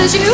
Jy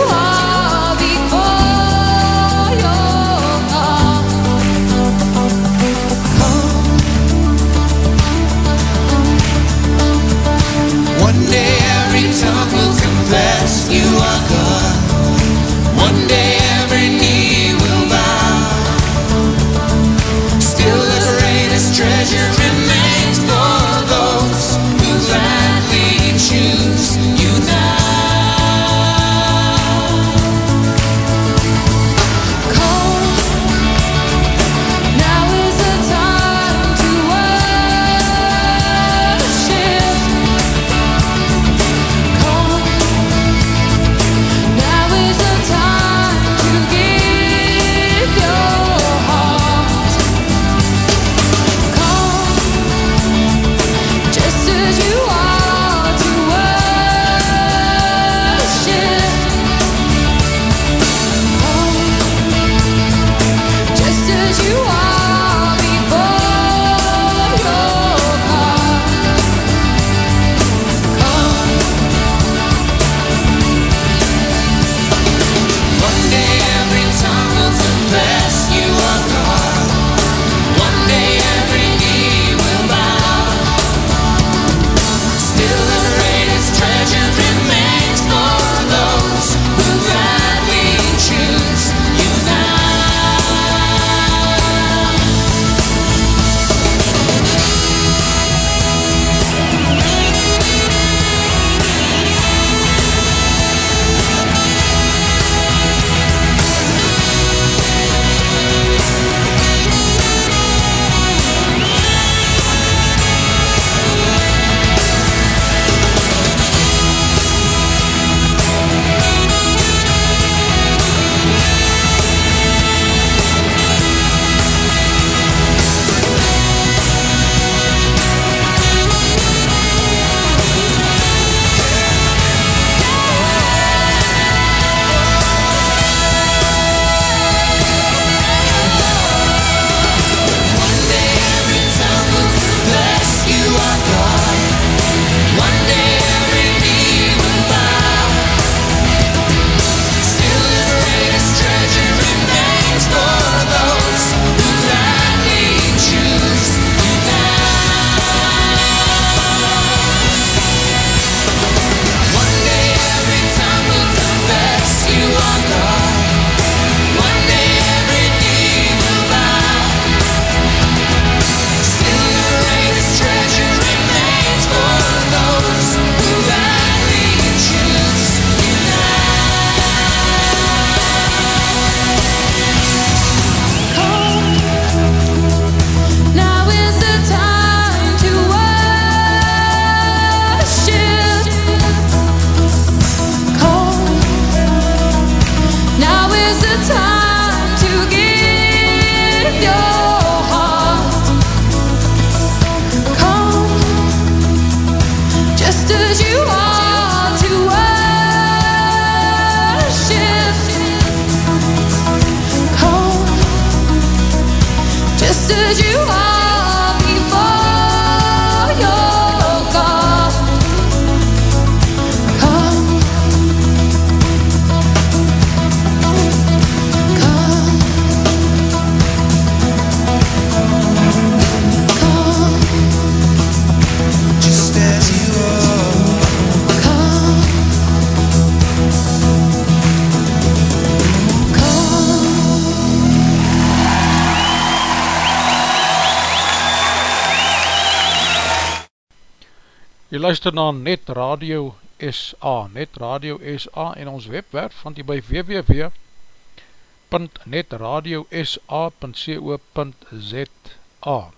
luister na Net Radio SA, Net Radio SA en ons webwerf van die by www.netradiosa.co.za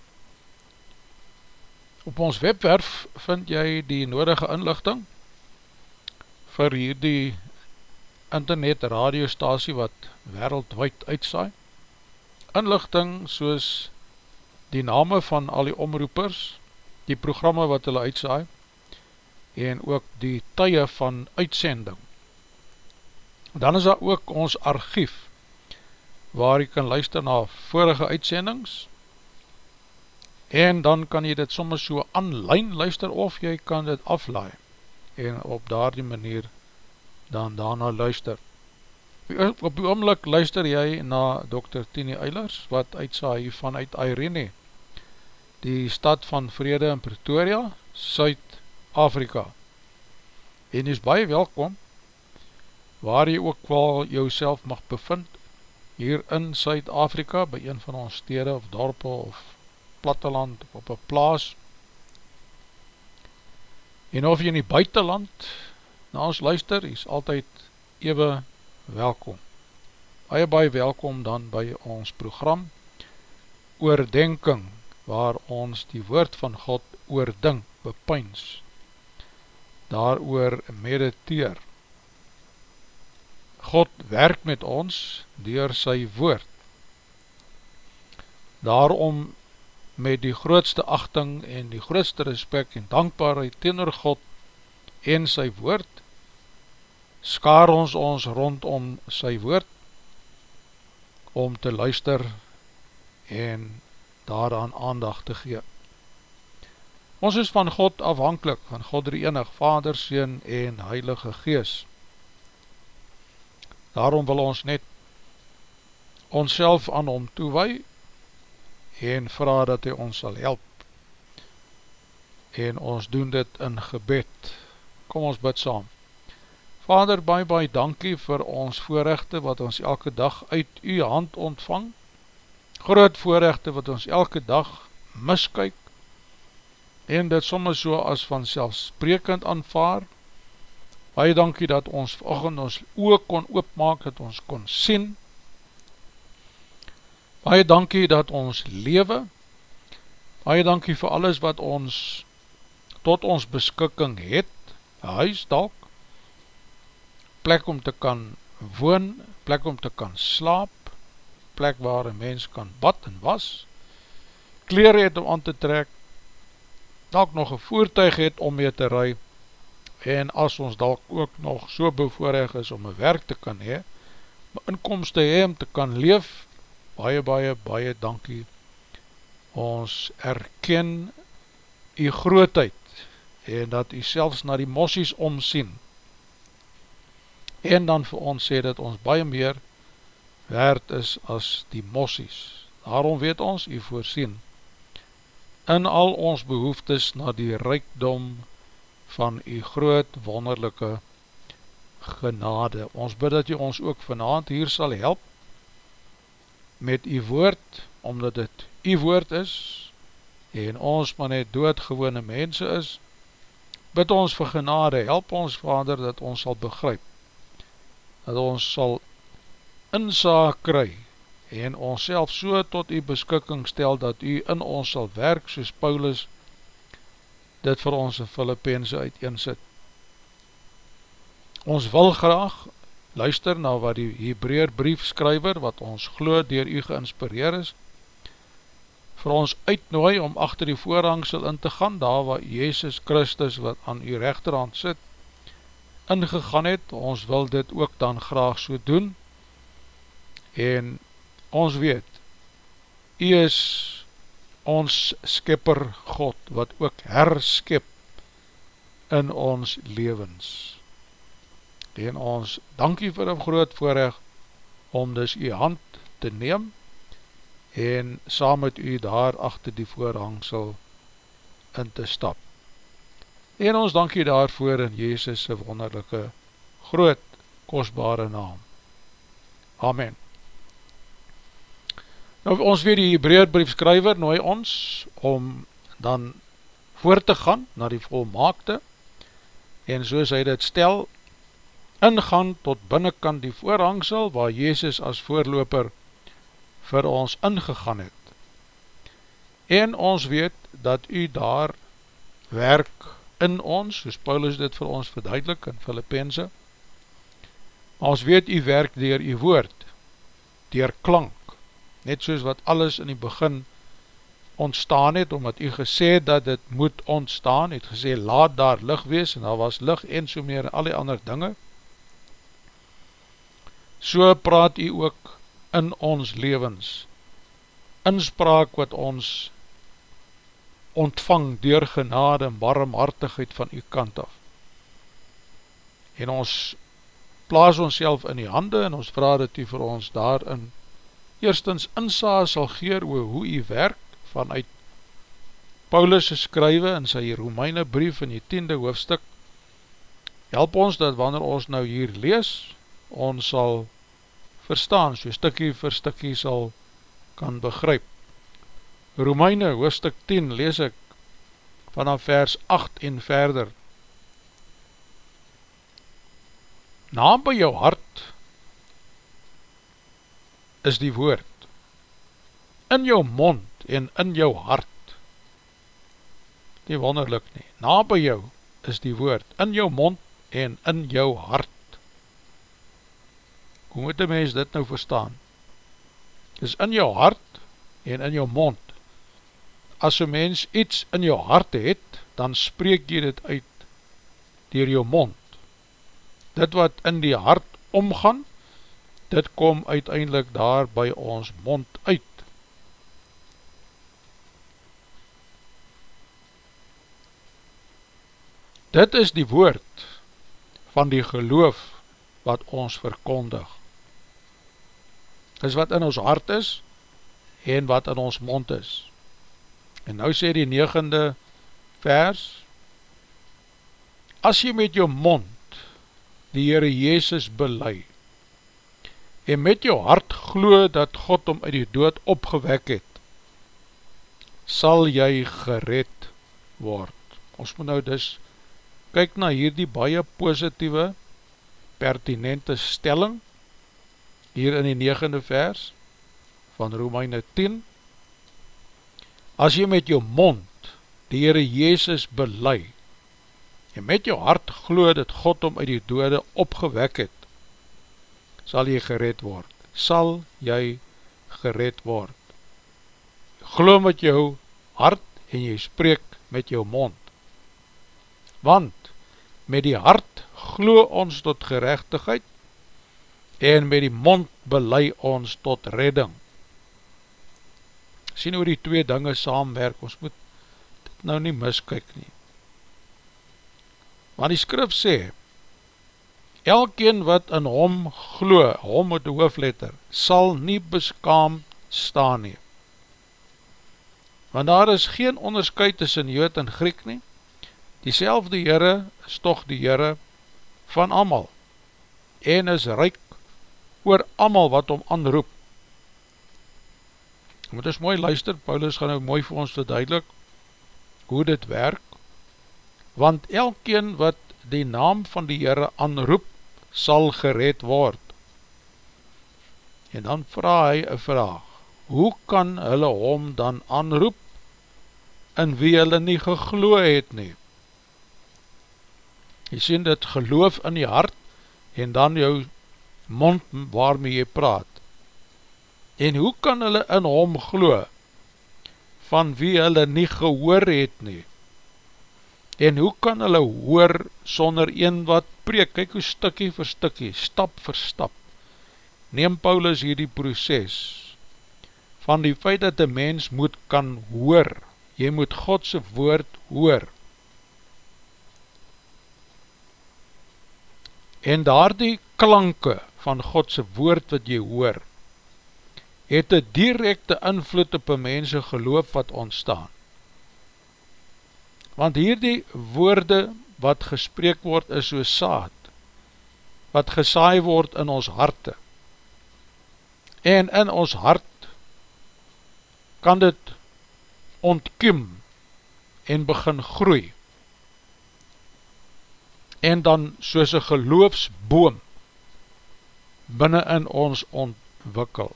Op ons webwerf vind jy die nodige inlichting vir hierdie internet radiostasie wat wereldwijd uitsaai. Inlichting soos die name van al die omroepers, die programme wat hulle uitsaai, en ook die tye van uitsending. Dan is daar ook ons archief, waar jy kan luister na vorige uitsendings, en dan kan jy dit soms so online luister, of jy kan dit aflaai, en op daar die manier dan daarna luister. Op die oomlik luister jy na Dr. Tini Eilers, wat uitsaai vanuit Irene, die stad van Vrede in Pretoria, Suid-Afrika. En jy is baie welkom, waar jy ook wel jou mag bevind, hier in Suid-Afrika, by een van ons stede of dorpe of platteland of op een plaas, en of jy in die buitenland na ons luister, is altyd ewe welkom. Baie baie welkom dan by ons program Oordenking, waar ons die woord van God oordink, bepyns, daar oor mediteer. God werk met ons door sy woord. Daarom met die grootste achting en die grootste respect en dankbaarheid teenoor God en sy woord, skaar ons ons rondom sy woord, om te luister en daaraan aandag te gee. Ons is van God afhankelijk, van God die enig, Vader, Seen en Heilige Gees. Daarom wil ons net ons aan hom toewaai, en vraag dat hy ons sal help. En ons doen dit in gebed. Kom ons bid saam. Vader, baie baie dankie vir ons voorrechte wat ons elke dag uit u hand ontvang. Groot voorrechte wat ons elke dag miskyk en dit soms so as van selfsprekend aanvaar. Baie dankie dat ons vanochtend ons oog kon oopmaak dat ons kon sien. Baie dankie dat ons lewe, baie dankie vir alles wat ons tot ons beskikking het, huis dalk, plek om te kan woon, plek om te kan slaap, plek waar een mens kan bad en was, kleer het om aan te trek, dalk nog een voertuig het om mee te rui, en as ons dalk ook nog so bevoorig is om een werk te kan hee, inkomste hee om te kan leef, baie, baie, baie dankie. Ons erken die grootheid en dat u selfs na die mossies omsien en dan vir ons sê dat ons baie meer werd is as die mossies. Daarom weet ons u voorsien in al ons behoeftes na die rijkdom van u groot wonderlijke genade. Ons bid dat u ons ook vanavond hier sal help met die woord, omdat het die woord is, en ons maar net doodgewone mense is, bid ons vir genade, help ons vader, dat ons sal begryp, dat ons sal insaak kry, en ons self so tot die beskikking stel, dat u in ons sal werk, soos Paulus, dit vir ons in Filippense uiteensit. Ons wil graag, luister na wat die Hebreer briefskryver, wat ons glo dier u geinspireer is, vir ons uitnooi om achter die voorhangsel in te gaan, daar waar Jezus Christus, wat aan u rechterhand sit, ingegaan het, ons wil dit ook dan graag so doen, en ons weet, u is ons skipper God, wat ook herskip in ons levens en ons dankie vir een groot voorrecht om dus u hand te neem en saam met u daar achter die voorhangsel in te stap. En ons dankie daarvoor in Jezus' wonderlijke groot kostbare naam. Amen. Nou ons weer die Hebreerbrief skryver nooi ons om dan voor te gaan na die volmaakte en soos hy dit stel ingaan tot binnenkant die voorhangsel waar Jezus as voorloper vir ons ingegaan het. En ons weet dat u daar werk in ons, soos Paulus dit vir ons verduidelik in Filippense, maar ons weet u werk dier u woord, dier klank, net soos wat alles in die begin ontstaan het, omdat u gesê dat dit moet ontstaan, het gesê laat daar lig wees, en daar was lig en so meer en al die ander dinge, so praat u ook in ons levens, inspraak wat ons ontvang door genade en barmhartigheid van u kant af. En ons plaas ons in die hande en ons vraag dat u vir ons daarin eerstens insaag sal geer oor hoe u werk vanuit Paulus' skrywe in sy Romeine brief in die tiende hoofstuk help ons dat wanneer ons nou hier lees ons sal verstaan, so stikkie vir stikkie sal kan begryp. Romeine hoofstuk 10 lees ek vanaf vers 8 en verder. Na by jou hart is die woord, in jou mond en in jou hart, nie wonderlik nie, na by jou is die woord, in jou mond en in jou hart. Hoe moet die mens dit nou verstaan? Is in jou hart en in jou mond. As een mens iets in jou hart het, dan spreek jy dit uit dier jou mond dit wat in die hart omgaan, dit kom uiteindelik daar by ons mond uit. Dit is die woord van die geloof wat ons verkondig. Dit is wat in ons hart is en wat in ons mond is. En nou sê die negende vers, as jy met jou mond die Heere Jezus belei en met jou hart glo dat God om uit die dood opgewek het, sal jy gered word. Ons moet nou dus kyk na hierdie baie positieve, pertinente stelling, hier in die negende vers van Romeine 10. As jy met jou mond die Heere Jezus belei, en met jou hart glo dat God om uit die dode opgewek het, sal jy gered word, sal jy gered word. Glo met jou hart en jy spreek met jou mond. Want met die hart glo ons tot gerechtigheid en met die mond belei ons tot redding. Sien hoe die twee dinge saamwerk, ons moet dit nou nie miskyk nie. Want die skrif sê, Elkeen wat in hom glo, hom met die hoofletter, sal nie beskaam staan nie. Want daar is geen onderscheid tussen Jood en Griek nie. Die selfde Heere is toch die Heere van amal en is ryk oor amal wat om aanroep. Moet ons mooi luister, Paulus gaan nou mooi vir ons verduidelik hoe dit werk want elkeen wat die naam van die Heere aanroep, sal gered word. En dan vraag hy een vraag, hoe kan hulle hom dan aanroep, in wie hulle nie gegloe het nie? Jy sien dit geloof in die hart, en dan jou mond waarmee jy praat. En hoe kan hulle in hom glo, van wie hulle nie gehoor het nie? En hoe kan hulle hoor sonder een wat preek? Kijk hoe stikkie vir stikkie, stap vir stap. Neem Paulus hierdie proces van die feit dat die mens moet kan hoor. Jy moet Godse woord hoor. En daar die klanke van Godse woord wat jy hoor, het een directe invloed op een mense geloof wat ontstaan want hierdie woorde wat gespreek word is so saad, wat gesaai word in ons harte, en in ons hart kan dit ontkiem en begin groei, en dan soos een geloofsboom binnen in ons ontwikkel.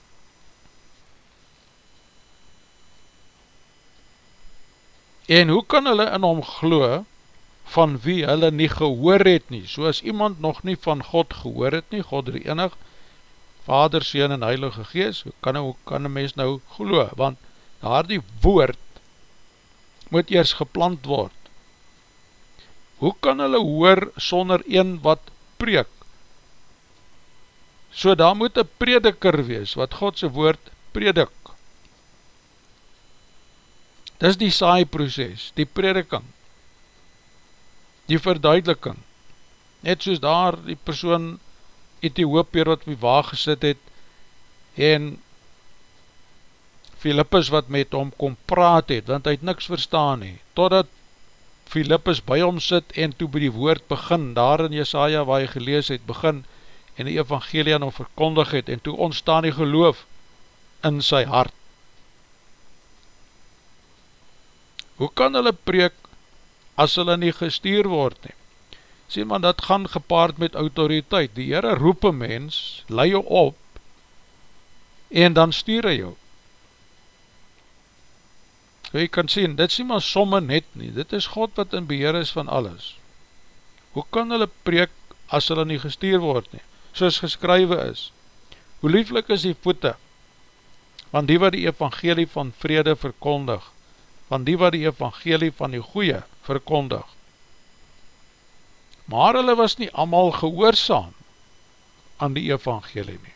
En hoe kan hulle in hom glo van wie hulle nie gehoor het nie? So as iemand nog nie van God gehoor het nie, God die enig, Vader, Seen en Heilige Gees, hoe kan, hoe kan een mens nou glo? Want daar die woord moet eers geplant word. Hoe kan hulle hoor sonder een wat preek? So daar moet een prediker wees, wat Godse woord predik. Dis die saai proces, die prediking, die verduideliking. Net soos daar die persoon Ethiopier wat wie waag gesit het, en Philippus wat met hom kom praat het, want hy het niks verstaan nie, totdat Philippus by hom sit en toe by die woord begin, daar in Jesaja waar hy gelees het, begin en die evangelie aan hom verkondig het, en toe ontstaan die geloof in sy hart. Hoe kan hulle preek as hulle nie gestuur word nie? Sê man, dat gaan gepaard met autoriteit. Die Heere roep een mens, lei jou op, en dan stuur hy jou. So jy kan sê, dit sê maar somme net nie, dit is God wat in beheer is van alles. Hoe kan hulle preek as hulle nie gestuur word nie? Soos geskrywe is, hoe lieflik is die voete, van die wat die evangelie van vrede verkondig, van die wat die evangelie van die goeie verkondig. Maar hulle was nie amal gehoorzaam aan die evangelie nie.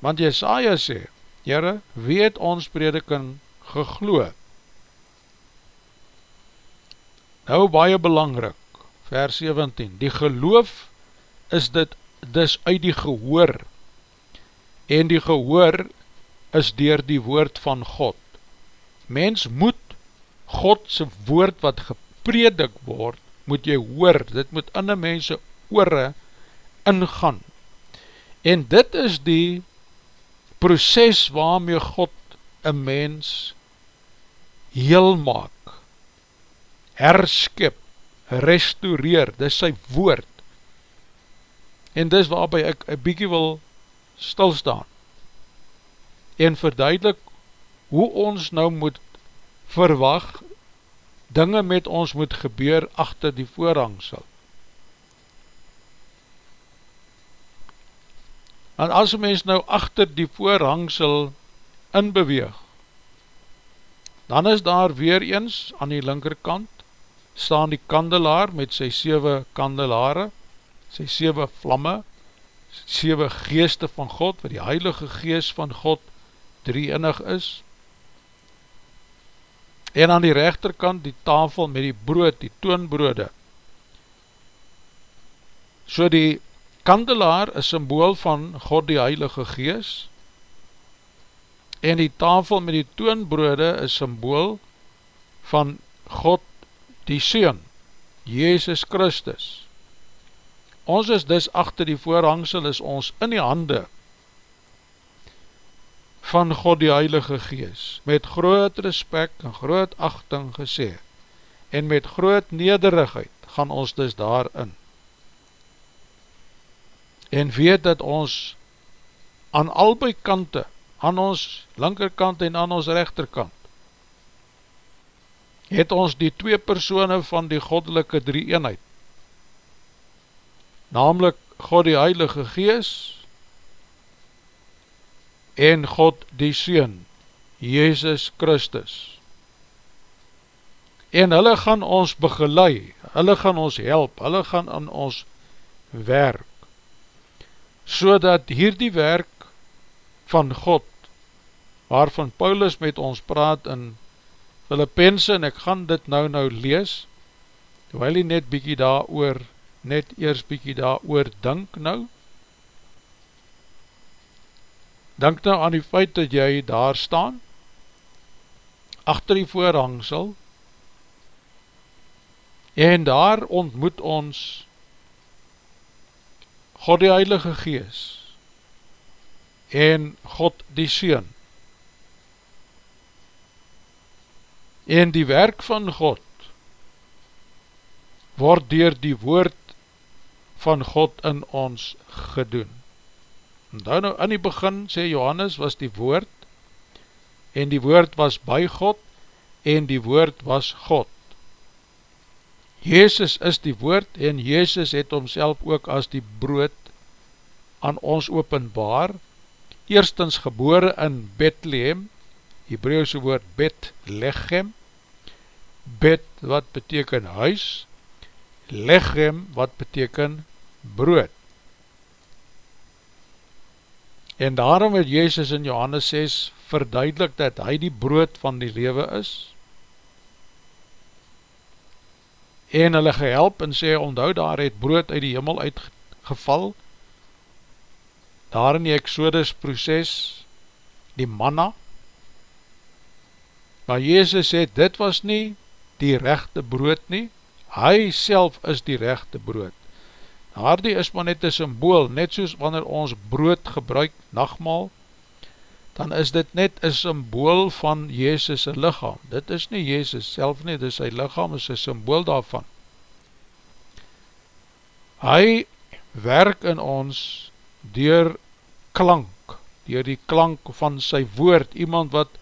Want Jesaja sê, Jere, weet ons prediking gegloe. Nou baie belangrik, vers 17, die geloof is dit dis uit die gehoor, en die gehoor is dier die woord van God mens moet Godse woord wat gepredik word, moet jy hoor, dit moet die mense oore ingaan. En dit is die proces waarmee God een mens heel maak, herskip, restaureer, dit is sy woord. En dis waarby ek een bykie wil stilstaan en verduidelik hoe ons nou moet verwag, dinge met ons moet gebeur achter die voorhangsel. En as mens nou achter die voorhangsel inbeweeg, dan is daar weer eens aan die linkerkant, staan die kandelaar met sy 7 kandelare, sy 7 vlamme, 7 geeste van God, wat die heilige geest van God drie innig is, en aan die rechterkant die tafel met die brood, die toonbrode. So die kandelaar is symbool van God die Heilige Gees, en die tafel met die toonbrode is symbool van God die Seun, Jezus Christus. Ons is dus achter die voorhangsel is ons in die hande van God die Heilige Gees, met groot respect en groot achting gesê, en met groot nederigheid gaan ons dus daarin. En weet dat ons aan albei kante, aan ons linkerkant en aan ons rechterkant, het ons die twee persone van die goddelike drie eenheid, namelijk God die Heilige Gees, en God die Seun, Jezus Christus. En hulle gaan ons begelei, hulle gaan ons help, hulle gaan aan ons werk, so dat hier die werk van God, waarvan Paulus met ons praat in Filippense, en ek gaan dit nou nou lees, terwijl hy net bykie daar oor, net eers bykie daar oor dink nou, Denk nou aan die feit dat jy daar staan, achter die voorhangsel, en daar ontmoet ons God die Heilige Gees, en God die Seun, en die werk van God, word dier die woord van God in ons gedoen. Onthou nou, in die begin, sê Johannes, was die woord, en die woord was by God, en die woord was God. Jezus is die woord, en Jezus het homself ook as die brood aan ons openbaar, eerstens gebore in Bethlehem, Hebreeuwse woord Bethlehem, Bet wat beteken huis, Lechem wat beteken brood. En daarom het Jezus in Johannes 6 verduidelik dat hy die brood van die lewe is. En hulle gehelp en sê, onthou daar het brood uit die hemel uitgeval, daar in die Exodus proces, die manna, maar Jezus sê, dit was nie die rechte brood nie, hy self is die rechte brood. Daardie is maar net een symbool, net soos wanneer ons brood gebruik, nachtmaal, dan is dit net een symbool van Jezus' lichaam. Dit is nie Jezus self nie, dit is sy lichaam, is een symbool daarvan. Hy werk in ons dier klank, dier die klank van sy woord, iemand wat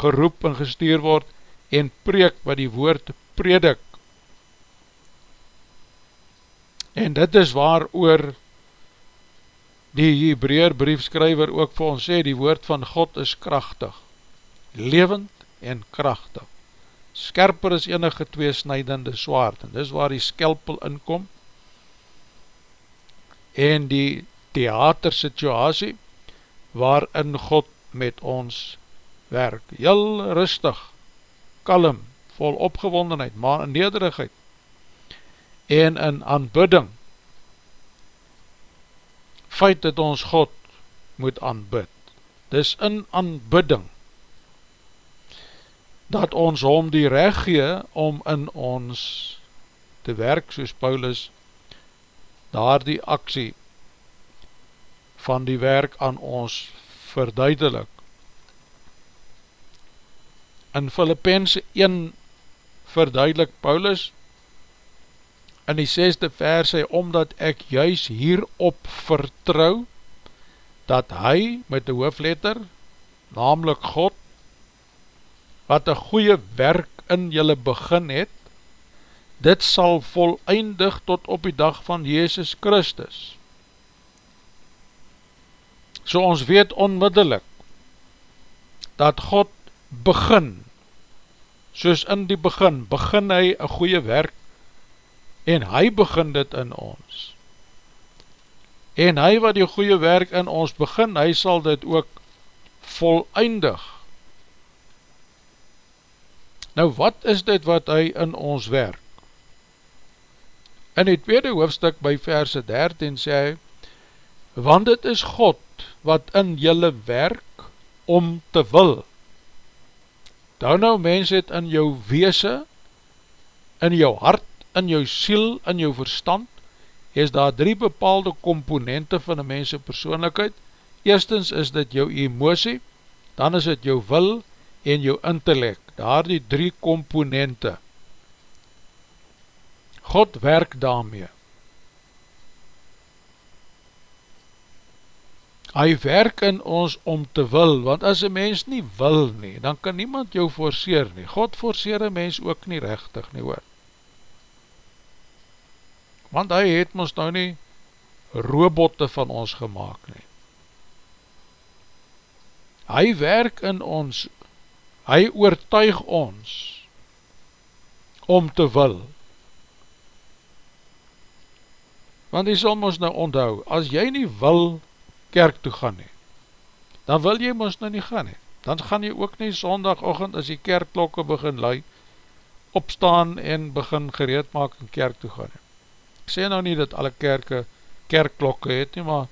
geroep en gestuur word, en preek wat die woord predik. En dit is waar oor die Hebreer briefskryver ook vir ons sê, die woord van God is krachtig, levend en krachtig, skerper is enige tweesnijdende swaard, en dis waar die skelpel inkom, en die theatersituasie, waarin God met ons werk, heel rustig, kalm, vol opgewondenheid, maar in nederigheid, en in aanbidding, feit dat ons God moet aanbid. Dis in aanbidding dat ons hom die recht gee om in ons te werk soos Paulus daar die aksie van die werk aan ons verduidelik. In Filippense 1 verduidelik Paulus in die 6de vers sê, omdat ek juis hierop vertrou, dat hy met die hoofletter, namelijk God, wat een goeie werk in julle begin het, dit sal voleindig tot op die dag van Jezus Christus. So ons weet onmiddellik, dat God begin, soos in die begin, begin hy een goeie werk en hy begin dit in ons. En hy wat die goeie werk in ons begin, hy sal dit ook voleindig. Nou wat is dit wat hy in ons werk? In die tweede hoofdstuk by verse 13 sê hy, want het is God wat in jylle werk om te wil. Nou nou mens het in jou weese, in jou hart, in jou siel, in jou verstand, is daar drie bepaalde komponente van een mense persoonlijkheid. Eerstens is dit jou emosie, dan is dit jou wil en jou intellect. Daar die drie komponente. God werk daarmee. Hy werk in ons om te wil, want as een mens nie wil nie, dan kan niemand jou forceer nie. God forceer een mens ook nie rechtig nie hoor want hy het ons nou nie robotte van ons gemaakt nie. Hy werk in ons, hy oortuig ons om te wil. Want hy sal ons nou onthou, as jy nie wil kerk toe gaan nie, dan wil jy ons nou nie gaan nie. Dan gaan jy ook nie sondagochtend as die kerkklokke begin lui, opstaan en begin gereed maak en kerk toe gaan nie. Ek sê nou nie dat alle kerke kerkklokke het nie, maar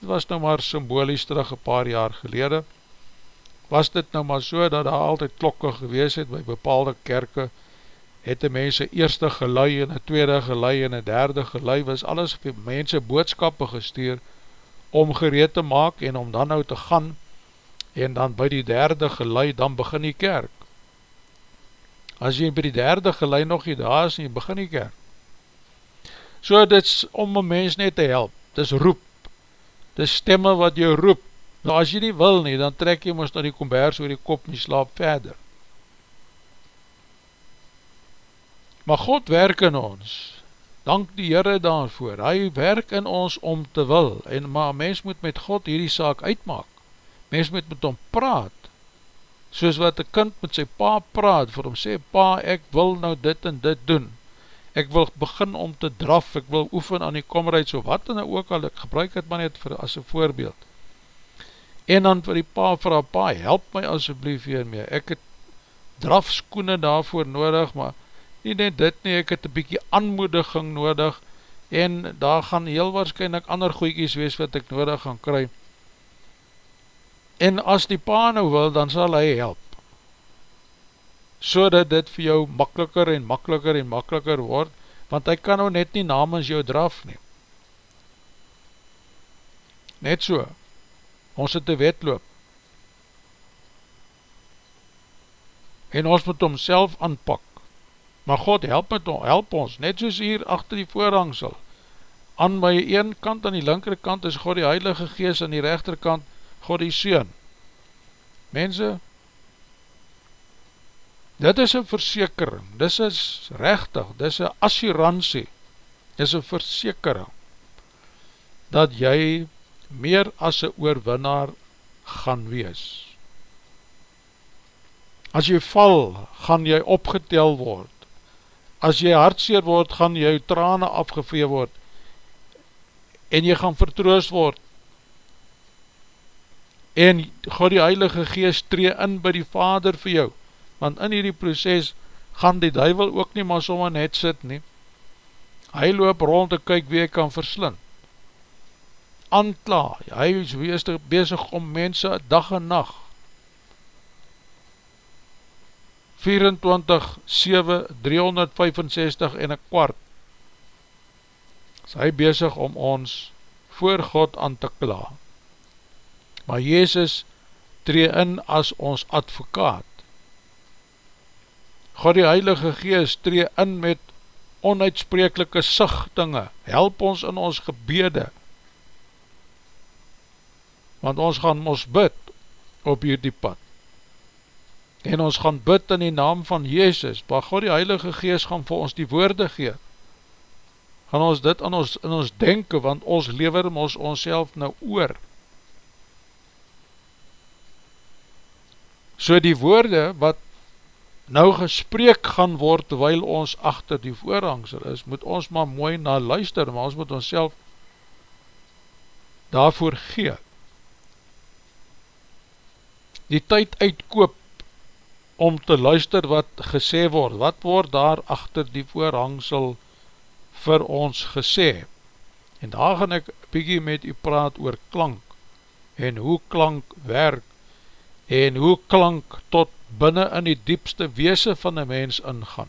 het was nou maar symbolisch terug een paar jaar gelede. Was dit nou maar so dat daar altyd klokke gewees het by bepaalde kerke, het die mense eerste gelui en een tweede gelui en een derde gelui, was alles vir mense boodskappe gestuur om gereed te maak en om dan nou te gaan en dan by die derde gelui, dan begin die kerk. As jy by die derde gelui nog nie daar is, jy begin die kerk. So dit is om een mens net te help, dit is roep, dit is stemme wat jou roep, nou as jy nie wil nie, dan trek jy ons na die kombers oor die kop en slaap verder. Maar God werk in ons, dank die Heere daarvoor, hy werk in ons om te wil, en maar mens moet met God hierdie saak uitmaak, mens moet met hom praat, soos wat een kind met sy pa praat, vir hom sê, pa ek wil nou dit en dit doen, ek wil begin om te draf, ek wil oefen aan die komreid, so wat dan ook al, ek gebruik het maar net vir, as een voorbeeld. En dan vir die pa, vir die pa, help my asjeblief hiermee, ek het drafskoene daarvoor nodig, maar nie net dit nie, ek het een bykie aanmoediging nodig, en daar gaan heel waarschijnlijk ander goeikies wees wat ek nodig gaan kry, en as die pa nou wil, dan sal hy help, so dat dit vir jou makkeliker en makkeliker en makkeliker word, want hy kan nou net nie namens jou draf neem. Net so, ons het een wetloop, en ons moet homself aanpak, maar God help, met, help ons, net soos hier achter die voorhangsel, aan my een kant, aan die linkerkant is God die Heilige Gees, aan die rechterkant God die Seun. Mense, dit is een versekering, dit is rechtig, dit is een assurantie, dit is een versekering, dat jy meer as een oorwinnaar gaan wees. As jy val, gaan jy opgetel word. As jy hartseer word, gaan jy trane afgevee word, en jy gaan vertroos word, en God die Heilige Geest tree in by die Vader vir jou, want in hierdie proces gaan die duivel ook nie maar sommer net sit nie, hy loop rond te kyk wie hy kan verslind, ankla, hy is wees bezig om mense dag en nacht, 24, 7, 365 en een kwart, is hy bezig om ons voor God aan te kla. Maar Jezus tree in as ons advokaat. God die Heilige Geest tree in met onuitsprekelike sichtinge, help ons in ons gebede, want ons gaan ons bid op hierdie pad. En ons gaan bid in die naam van Jezus, waar God die Heilige Geest gaan vir ons die woorde gee, gaan ons dit aan ons, in ons denken, want ons lever ons ons nou oor. So die woorde wat nou gespreek gaan word, terwijl ons achter die voorhangsel is, moet ons maar mooi na luister, maar ons moet ons daarvoor gee. Die tyd uitkoop, om te luister wat gesê word, wat word daar achter die voorhangsel vir ons gesê. En daar gaan ek bykie met u praat oor klank en hoe klank werk en hoe klank tot binnen in die diepste weese van die mens ingaan.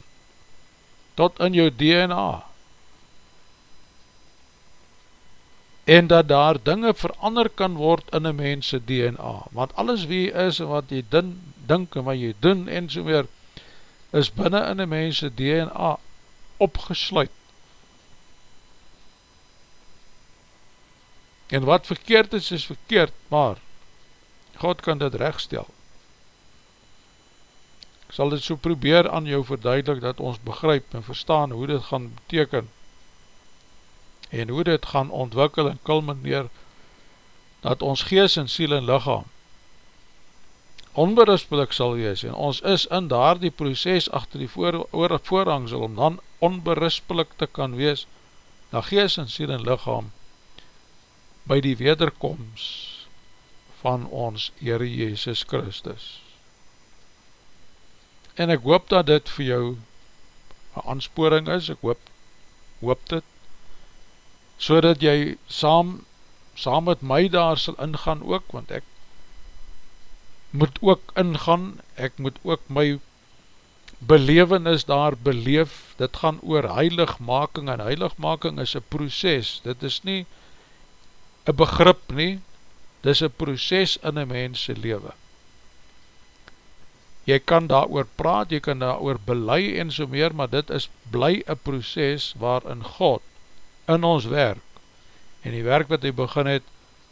Tot in jou DNA. En dat daar dinge verander kan word in die mense DNA. Want alles wie is en wat jy din, dink en wat jy doen en so meer, is binnen in die mense DNA opgesluit. En wat verkeerd is, is verkeerd, maar God kan dit rechtstel. Ek sal dit so probeer aan jou verduidelik, dat ons begryp en verstaan hoe dit gaan beteken, en hoe dit gaan ontwikkel en kulmineer, dat ons gees en siel en lichaam onberispelik sal wees, en ons is in daar die proces achter die voor, voorhangsel, om dan onberispelik te kan wees, dat gees en siel en lichaam by die wederkomst van ons Heere Jezus Christus. En ek hoop dat dit vir jou een aansporing is, ek hoop, hoop dit, so dat jy saam, saam met my daar sal ingaan ook, want ek moet ook ingaan, ek moet ook my belevenis daar beleef, dit gaan oor heiligmaking, en heiligmaking is een proces, dit is nie, een begrip nie, dis een proces in een mense lewe. Jy kan daar oor praat, jy kan daar oor belei en so meer, maar dit is bly een proces waarin God in ons werk, en die werk wat hy begin het,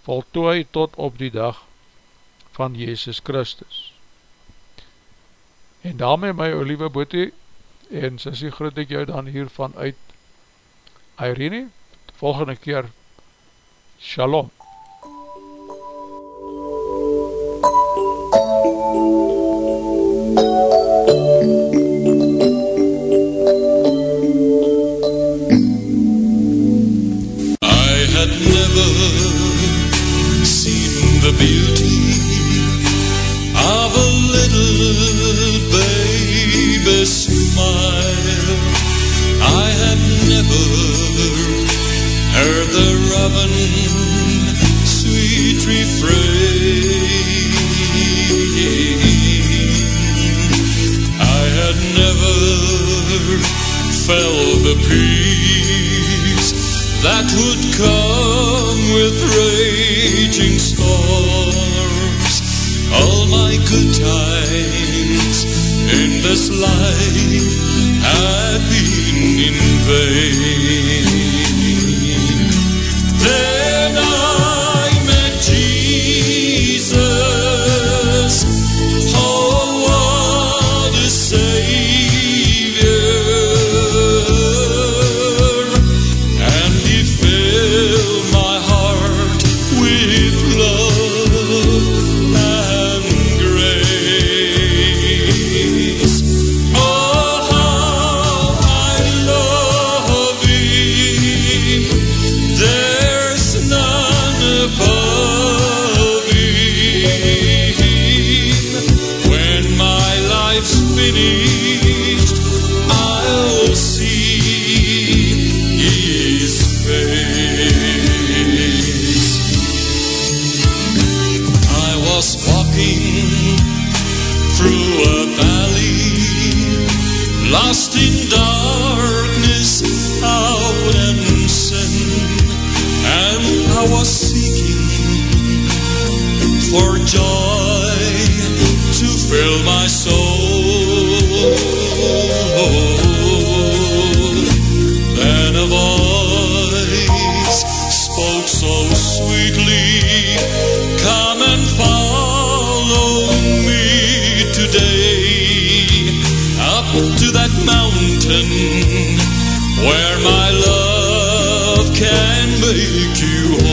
voltooi tot op die dag van Jezus Christus. En daarmee my o liewe boete, en sissie groet ek jou dan hiervan uit Irene, volgende keer Shalom. Where my love can make you whole.